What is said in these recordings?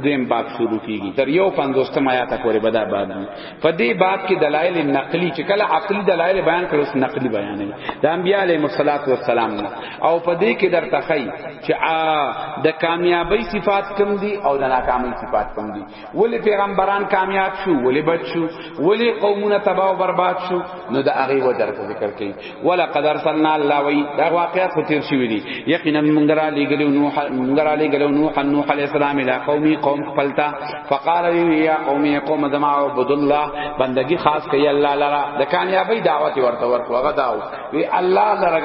دویم باب شروع کیږي تر یو پنځوستم آیات پورې بدا باب دی په دې باب کې دلایل نقلی چې کله عقلی دلایل بیان کړو اوس نقلی بیان دی د انبیاء علیهم الصلاۃ والسلام او په دې کې در تخی چې د کامیابی صفات کم دي او د ناکامی صفات کم دي ولی پیغمبران کامیاب شو ولی بچ شو ولی قومونه تباہ او برباد شو نو د هغه و در ذکر کړي ولا قدر سننا الله وی دا واقعات خو تیر شوی دي یقینا مونږ را لګلو نوح مونږ را لګلو نوح نوح علی السلام اله قومي قوم خپلتا فقال یا قومي قوم زما عبد الله بندگی خاص کوي الله لرا د کامیابی دعوت ورته ورکو هغه داو وی الله لرا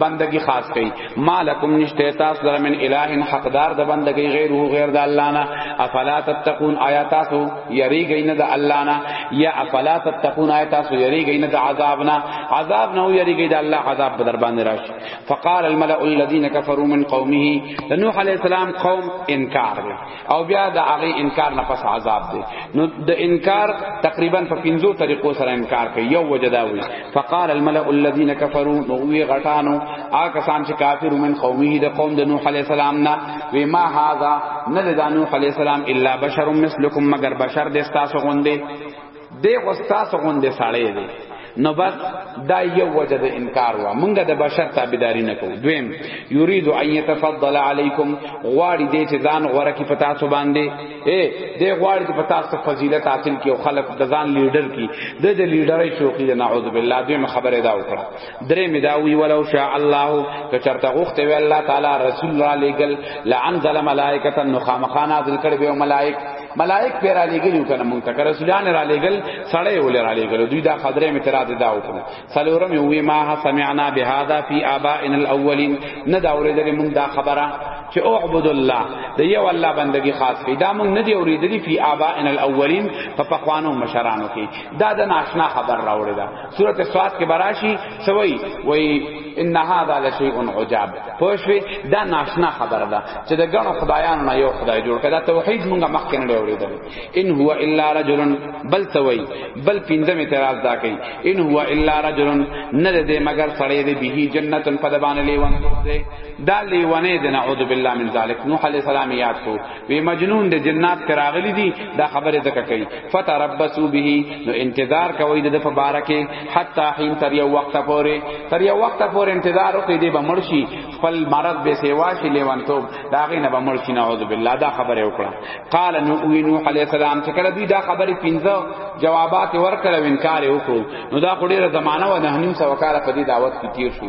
بندگی خاص کوي مالکم نشته تاسو لره من الہ حقدار د بندګی غیر هو غیر د الله نه افلا تتقون آیا تاسو یری گین د الله نه یا افلا تتقون آیا تاسو یری گین د عذاب نه عذاب نه یری گین د الله عذاب بدر باندې راشي فقال الملأ الذين كفروا من قومه نوح علیہ السلام قوم انکار او بیا د هغه انکار نه پس عذاب دی نو د انکار تقریبا په پنځو طریقو سره انکار کوي یو وجدا وی فقال الملأ الذين كفروا نو وی غټانو آ کسان چې کافر من قومه د قوم د نوح علی السلام نه وی ما هاذا نه د نوح علی السلام الا بشر مثلکم مگر بشر د تاسو غوندې دی خو ستاسو غوندې سړی دی نو بس دا یو وجه د انکار وا مونږ د بشر تابعداري نه کوو دویم یرید ان یتفضل علیکم غواړي دې چې ځان غوړه کی پتا سو باندې اے دې غواړي چې پتا سو فضیلت حاصل کی او خلق د ځان لیډر کی د د لیډرۍ شوقی نه اعوذ بالله دې خبره دا وکړه درې می دا وی ولو شاء الله که چرته غوخته وی الله تعالی رسول را لګل لعن ظلم ملائکه نو خامخانه ذکر به ملائک ملائک پیر علی گلیو کنه مونږ ته رسولان را لګل سړی ول را لګل دوی دا خضره می ترات دا وکړه سلورم وی ما سمعنا بهذا فی آبائنا الاولین نه دا اوریدل مونږ دا خبره چې اعبد الله د یو الله بندگی خاص کی دا مونږ نه دی اوریدلی فی آبائنا الاولین په پخوانو مشرانو کې دا د ناشنا خبر راوړی دا سورته سواد کې براشی سوی وی ان هذا لشیء عجاب پوښوی دا ناشنا خبره ده چې د ګڼو خدایانو نه یو خدای جوړ کړه توحید مونږه مخکې نه اورېدل ان هو الا رجل بل سوی بل پینځم اعتراض دا کوي ان هو الا رجل نه دې مگر سړی دې به جنت په دبان لیوان دا لیوانه دې نعوذ بالله من ذلک نوح علیہ السلام یاد کو وی مجنون د جنات تراغلی دی دا خبره زکه کوي فتربصوا به نو انتظار کوي د په بار کې حتا حين تر یو وخت پورې تر یو وخت پورې انتظار وکړي دی به مرشي خپل مرض به سیوا شي لیوانتوب دا غي نه به مرشي نعوذ بالله دا خبره وکړه قال نو وی نو عليه السلام چې کړه دی دا خبره پنځه جوابات ورکړه انکار وکړو نو دا خوري زمانہ و نه نیم سو کال په دې دعوت کې تیر شو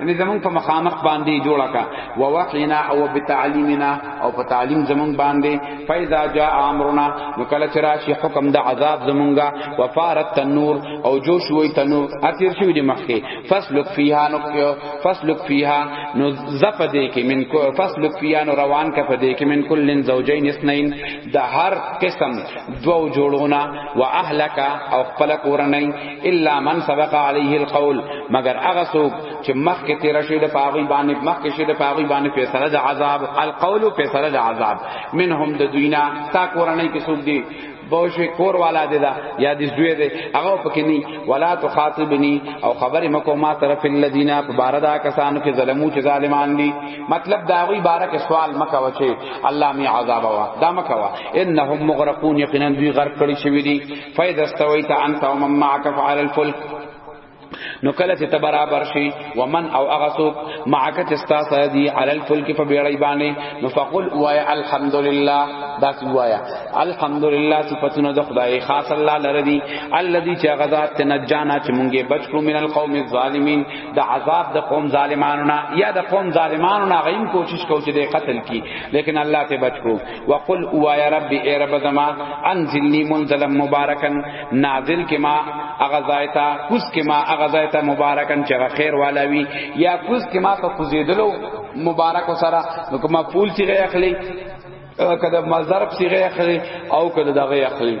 یعنی زمون په مخامخ باندې جوړه کا و وحینا او بتعلیمنا او په تعلیم زمون باندې فاذا جاء امرنا نو کله چې راشي حکم د عذاب زمونږه وفارت تنور او جو شوی تنور اتیر شوی دی مخکې فسلک فیها نو فسلک فیها نو زپ دې کې من کو فسلک فیها نو روان کا پدې کې من کلن زوجین اثنین د هر قسم دو جوړونه واهلک او خپل کورنۍ الا من سبق عليه القول مگر هغه څوک چې مخکې تیر شي د پاغي باندې مخکې شي د پاغي باندې فیصله د عذاب القول فیصله د عذاب منهم د دوینا تا کورنۍ کې څوک دی بوشه کور والا دی دا یا د زوی دی هغه پکې نه ولا تخاطبنی او خبر مکو ما طرف الذین باردا کسان کې ظلمو چې ظالمان دي مطلب دا وی بارک سوال مکه وچه الله می عذاب وا دا مکه وا انهم مغرقون یقینا دوی غرق کړي شوی دي فاذا استويت انت ومن معك فعلى الفلك نو کله چې ته برابر شي ومن او هغه څوک معک چې ستا سره دی علی الفلک په بیړی باندې نو فقل وایا الحمدلله دا سی وایا الحمدلله صفاتونه د خدای خاص الله لره دی الذي چې هغه ذات ته نجانا چې مونږه بچ کړو من القوم الظالمین د عذاب د قوم ظالمانو نه یا د قوم ظالمانو نه غیم کوشش کو چې د قتل کی لیکن الله ته بچ کړو وقل او یا رب ای رب زما انزلنی منزلا مبارکا نازل کما اغزایتا کوس کما اغزایتا مبارکا چې خیر والا وی یا کوس کما په کوزیدلو مبارک سره نو کما پول چې اخلي کده مزرب صيغه اخلي او کده دغه اخلي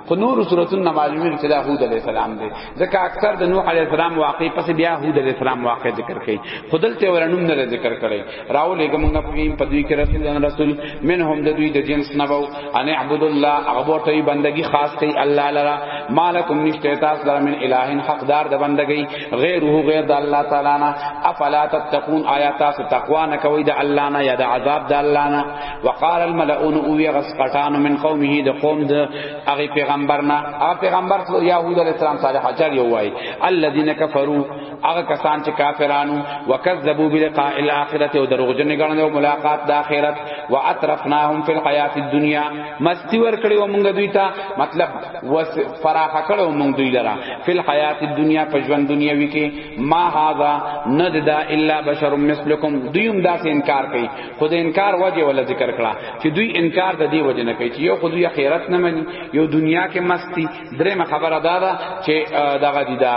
خو نور صورتونه نه معلومه چې دا هود علی السلام دی ځکه اکثر د نوح علی السلام واقع پس بیا هود علی السلام واقع ذکر کړي خودلته ورنوم نه ذکر کړي راو لګمږه پویم په دوی کې رسول رسول منهم د دوی د جنس نه وو ان اعبد الله اغبوټي بندگی خاص کوي الله لرا مالکم نشته تاسو لرا من الہ حقدار د بندگی غیر هو غیر د الله تعالی نه افلا تتقون آیات تاسو تقوا نه کوي د الله نه یا د عذاب د الله نه وقال الملؤون او یغس قطان من قومه د قوم د هغه پیغمبرنا هغه پیغمبر یهود علی السلام صالح اچار یو وای الذين كفروا هغه کسان چې کافرانو وکذبوا بلقاء الاخره او دروغجن غنل او ملاقات د اخرت واترفناهم فی الحیات الدنیا مستی ور کړی و مونږ دوی ته مطلب وس فراخ کړو مونږ دوی لرا فی الحیات الدنیا په ژوند دنیوي کې ما هاذا ند دا الا بشر مثلکم دوی هم دا انکار کوي خو د انکار وجه ولا ذکر کړه چې دوی انکار د دې وجه نه کوي چې یو خو دوی خیرت نه مني یو دنیا کې مستی درېمه خبره دا ده چې دغه دي دا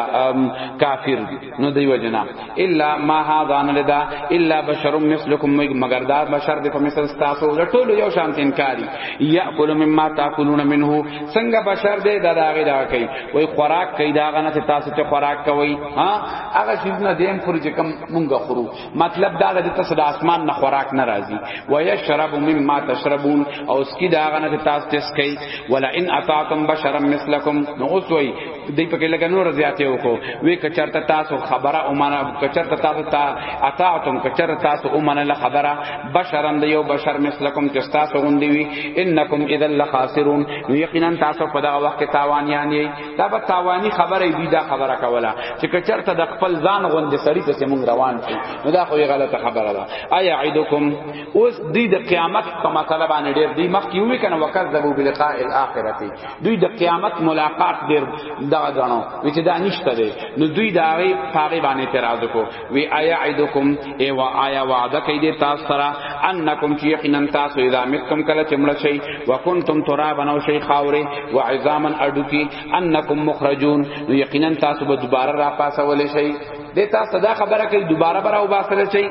کافر دي نو دوی وجه نه الا ما هذا لدا الا بشر مثلکم مگر دا بشر د مثل تاسو د ټولو یو شان انکاری یاکل مما تاکلون منه څنګه بشر دې دا داغه دا کوي وای خوراک کوي دا غنه تاسو ته خوراک کوي ها هغه شیزونه دیم خوري چې کم مونږ خورو مطلب دا د تاسو د اسمان نه خوراک ناراضي و یشرب مما تشربون او اس کی دا غنه چې تاسو تس کوي ولا ان اطعتم بشرا مثلکم نو اوس وای دې په کې لګ نور زیاتې وکړو وی کچرته تاسو خبره او معنا کچرته تاسو تا اطعتم کچرته تاسو او معنا خبره بشرا د یو بشر مثلکم چې تاسو غوندي وي انکم اذا لخاسرون یقینا تاسو په دا وخت تاوان یعنی دا به تاوانی خبره دی دا خبره کوله چې کچرته د خپل ځان غوند سری ته مونږ روان شي نو دا خو غلطه خبره ده ایا عیدکم اوس دی د قیامت په مسله باندې ډیر دی مخ کیوي کنه وکذبوا بلقاء الاخرته دوی د قیامت ملاقات ډیر دا غنو چې دا نشته دی نو دوی دا غي پاره باندې اعتراض کو وی آیا عیدکم ای وا آیا وعده کوي د تاسو سره انکم چې یقینا تاسو اذا متم کله چې مړ شئ وکنتم ترابا او شیخ خاورې و عظاما اډوکی انکم مخرجون نو یقینا تاسو به دوباره را پاسول شئ د تاسو دا خبره کوي دوباره برا او باسل شئ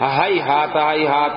هاي هات هاي هات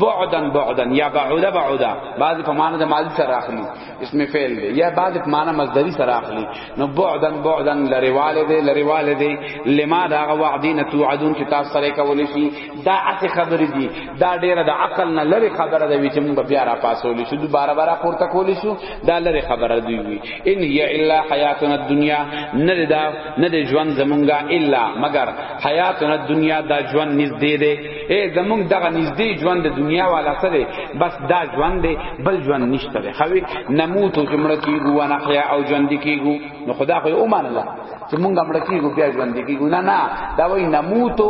بعدن بعدن یا بعوده بعوده بعضی په معنی د ماضی سره راخلی اسم فعل دی یا بعد معنا مصدری سره اخلي نو بعدن بعدن لریواله دی لریواله دی لما دا وعدین توعدون چې تاسو سره کول شي دا اته خبرې دي دا ډیره د عقل نه لری خبره ده چې موږ بیا را پاسول شو دوباره بار پورته کول شو دا لری خبره دی وی ان هي الا حیاتنا الدنیا نه دا نه ژوند زمونږه الا مگر حیاتنا الدنیا دا ژوند نږدې دی اے زمونږ دغه نږدې ژوند د دنیا والا سره بس دا ژوند دی بل ژوند نشته دی خوي نموت او جمړه کیږو وانا خیا او ژوند کیږو نو خدا خو او مان الله چې مونږ امړ کیږو بیا ژوند کیږو نه نه دا وای نموت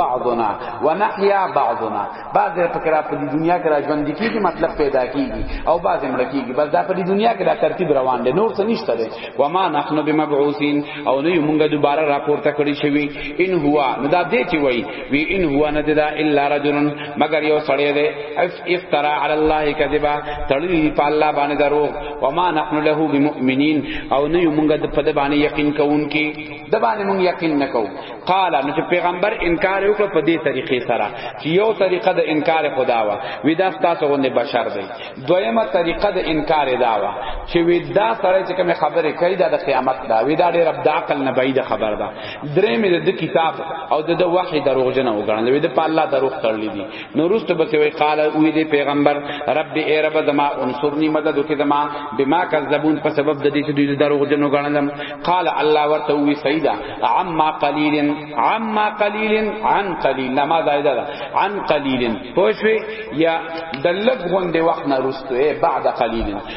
بعضنا ونحیا بعضنا بعض فکر په دنیا کې را ژوند کیږي مطلب پیدا کیږي او بعض امړ کیږي بس دا په دنیا کې دا ترتیب روان دی نور څه نشته دی و ما نحنو بمبعوثین او نه مونږ دوباره راپورته کړی شوی ان هوا نو دا دې چې وای وی ان هو نه دا الا رجل مگر یو سړی دی اف افترا علی الله کذبا تړلی په الله باندې درو و ما نحن له بمؤمنین او نه موږ د په باندې یقین کوونکی د باندې موږ یقین نکو قال نو چې پیغمبر انکار وکړ په دې طریقې سره چې یو طریقه د انکار خدا وا وی دا تاسو غوندې بشر دی دویمه طریقه د انکار دا وا چې وی دا سړی چې کوم خبره کوي دا د قیامت دا وی دا ډېر د عقل نه بعید خبر ده درې مې د کتاب او د وحی دروغجن او غړل وي د په الله دروغ تړلې دي نو روست به کوي قال وی دی پیغمبر رب ای رب زما انصرنی مدد وکي زما بما کذبون په سبب د دې چې دوی دروغجن او غړل قال الله ورته وی سیدا عما قلیل عما قلیل عن قلیل لما زائد ده عن قلیل پوښوي یا د لګ غوندې وخت نه روستو بعد قلیل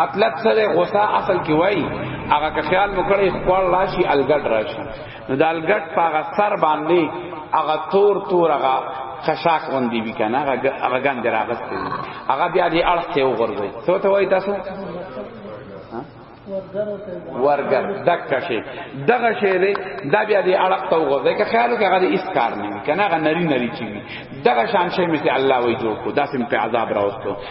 مطلب سره غوسه اصل کې وای هغه که خیال وکړي خپل راشي الګډ راشي نو د الګډ په هغه سر باندې هغه تور تور هغه خشاک غوندي وی کنه هغه هغه ګند راغستې هغه بیا دې اړخ ته وګرځي څه ته وای تاسو ورګر دک شي دغه شی دی دا بیا دی اړق تو غوځي که خیالو کې هغه دی اس کار نه کنه هغه نری نری چی دغه شان شی مې الله وی جوړ کو داسم په عذاب راوستو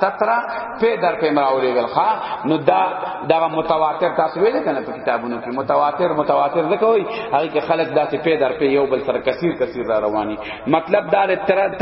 تترا په در په مراولې ګل ښا نو دا دا متواتر تاسو ویل کنه په کتابونو کې متواتر متواتر ځکه وای هغه کې خلک داسې په در په یو بل سره کثیر کثیر را رواني مطلب دا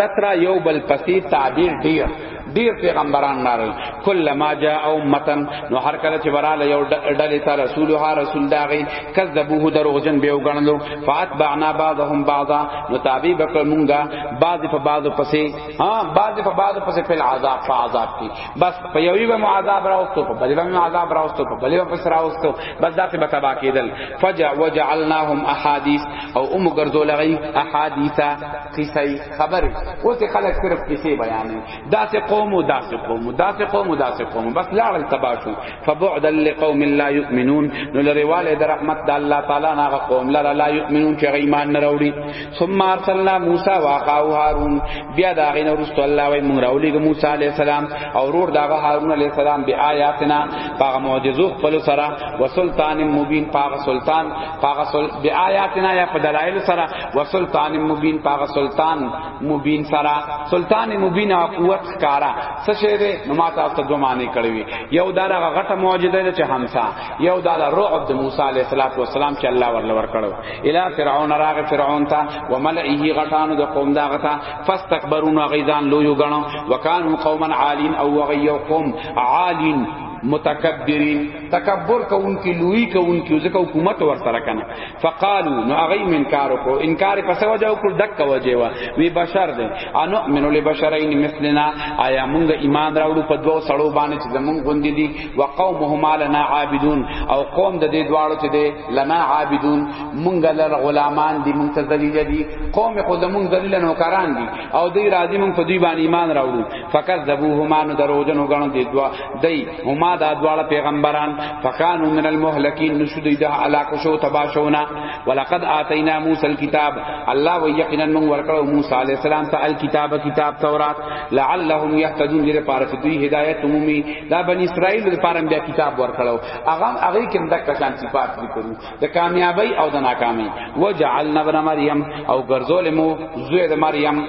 تترا یو بل پسې تعبیر ډیر ډیر پیغمبران نارل کله ما جاء امتن نو هر کله چې براله یو ډلې ته رسول ها رسول داغي کذبوه دروغجن به وګڼلو فاتبعنا بعضهم بعضا نو تابع بکړه مونږه بعض په بعض پسې ها بعد په بعد پس په عذاب په عذاب کې بس په یوی به عذاب راوستو په بلی به عذاب راوستو په بلی به پس راوستو بس داسې به تبا کېدل فجع وجعلناهم احاديث او ام ګرځول غي احاديثه قصې خبره اوس خلک صرف قصې بیانې داسې قوم او داسې قوم او داسې قوم او داسې قوم بس لاړل تبا شو فبعدا لقوم لا يؤمنون نو لريواله در رحمت الله تعالی نه قوم لا لا يؤمنون چې ایمان نه وروړي ثم ارسلنا موسی واخاه هارون بیا دا غین ورستو الله وای مونږ راولېګ موسی علی السلام او ورور دا هارون علی السلام بیا آیاتنا پاغه معجزو خپل سره وسلطان مبین پاغه سلطان پاغه سل بیا آیاتنا یا فدلائل سره وسلطان مبین پاغه سلطان مبین سره سلطان مبین او قوت کارا څه شه دې نو ما تاسو ته دوه معنی کړې یو دا غټه معجزه چې همسا یو دا د رعب د موسی علیه السلام چې الله ورل ورکړو الی فرعون راغ فرعون ته و ملئه غټانو د قوم دا غتا فاستكبرون غیظان لو یو غنو وکانو قوما عالین او غیو قوم عالین متکبرین تکبر کوونکی لوی کوونکی ځکه حکومت ور سره کنه فقالو نو هغه انکار وکړو انکار په سو وجه وکړ دک وجه وا وی بشر دې انو منو لبشرین مثلنا آیا مونږ ایمان راوړو په دوه سړو باندې چې زمونږ غوندې دي وقومهما لنا عابدون او قوم د دې دواړو چې دې لنا عابدون مونږ لر غلامان دي مونږ ته ذلیل دي قوم خو زمونږ ذلیل نو کران دي او دې راضي مونږ په دوی باندې ایمان راوړو فقط ذبوهما نو دروژن وګڼو دې دوا دې هما دا دواړه پیغمبران فکانو من المهلکین نشو دې د هلاک شو تباشونا ولقد اتینا موسی الكتاب الله ويقینا من ورکړو موسی علی السلام ته الكتاب کتاب تورات لعلهم يهتدون دې پارفدوی هدایت عمومي دا بنی اسرائیل لپاره بیا کتاب ورکړو هغه هغه کې د کشان صفات لیکو د کامیابی او د ناکامی وجعلنا ابن مریم او ګرځول مو زوی د مریم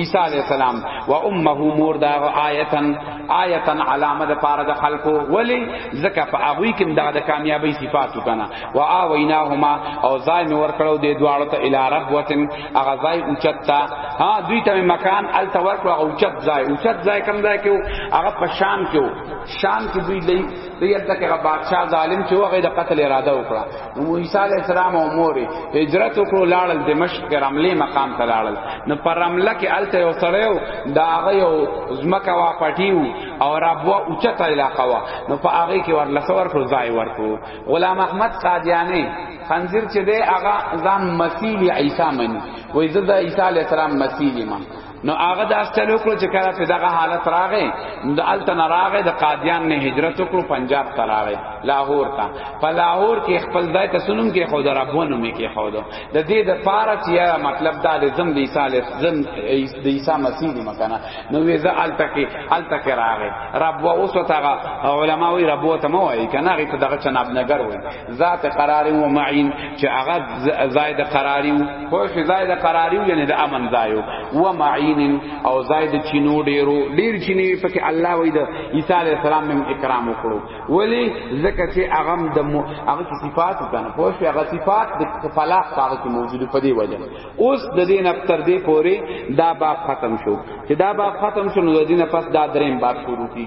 عیسی علیہ السلام و امه مور دا آیتن آیتن علامه د پاره د خلقو ولی زکه په هغه کې دا د کامیابی صفات وکنا و اویناهما او زای مې ورکړو د دواړو ته الی رب وتن هغه ځای اوچت تا ها دوی ته مکان ال تور کو اوچت ځای اوچت ځای کم ځای کې هغه په شام کې شام کې دوی لې دوی ته هغه بادشاہ ظالم چې هغه د قتل اراده وکړه نو عیسی علی السلام او مور هجرت وکړو لاړل دمشق کې رملې مقام ته لاړل نو پر رمله کې ال ته وسړیو دا هغه یو زمکه وا پټیو او ربوا اوچت علاقه وا نو په هغه کې ورلسور کو ځای ورکو غلام احمد قادیانی خنزیر چې دی هغه ځان مسیح عیسی مني وې زه د عیسی علی السلام مسیح یم نو هغه د اصل وکړو چې کله په دغه حالت راغې د التن راغې د قادیان نه هجرت وکړو پنجاب ته راغې لاهور ته په لاهور کې خپل ځای ته سنوم کې خود ربونو می کې خود د دې د پاره چې مطلب دا د زم د عیسی علیه زم د عیسی مسیح دی مکنه نو وی زه التکی التکی راغی رب و اوس تاغه علماء وی رب و ته مو وای کنه غی ته دغه چناب نګر وای ذات قرار و معین چې هغه زائد قراری خو شی زائد قراری یعنی د امن زایو و معین او زائد چینو ډیرو ډیر چینی پکې الله وای د عیسی علی السلام مم اکرام وکړو ولی زکه چې هغه د هغه صفات کنه خو شی هغه صفات د فلاح هغه موجود په دی وجه اوس د دین اکتر دی پوری دا باب ختم شو چې دا باب ختم شو نو د دین پس دا دریم باب شروع کی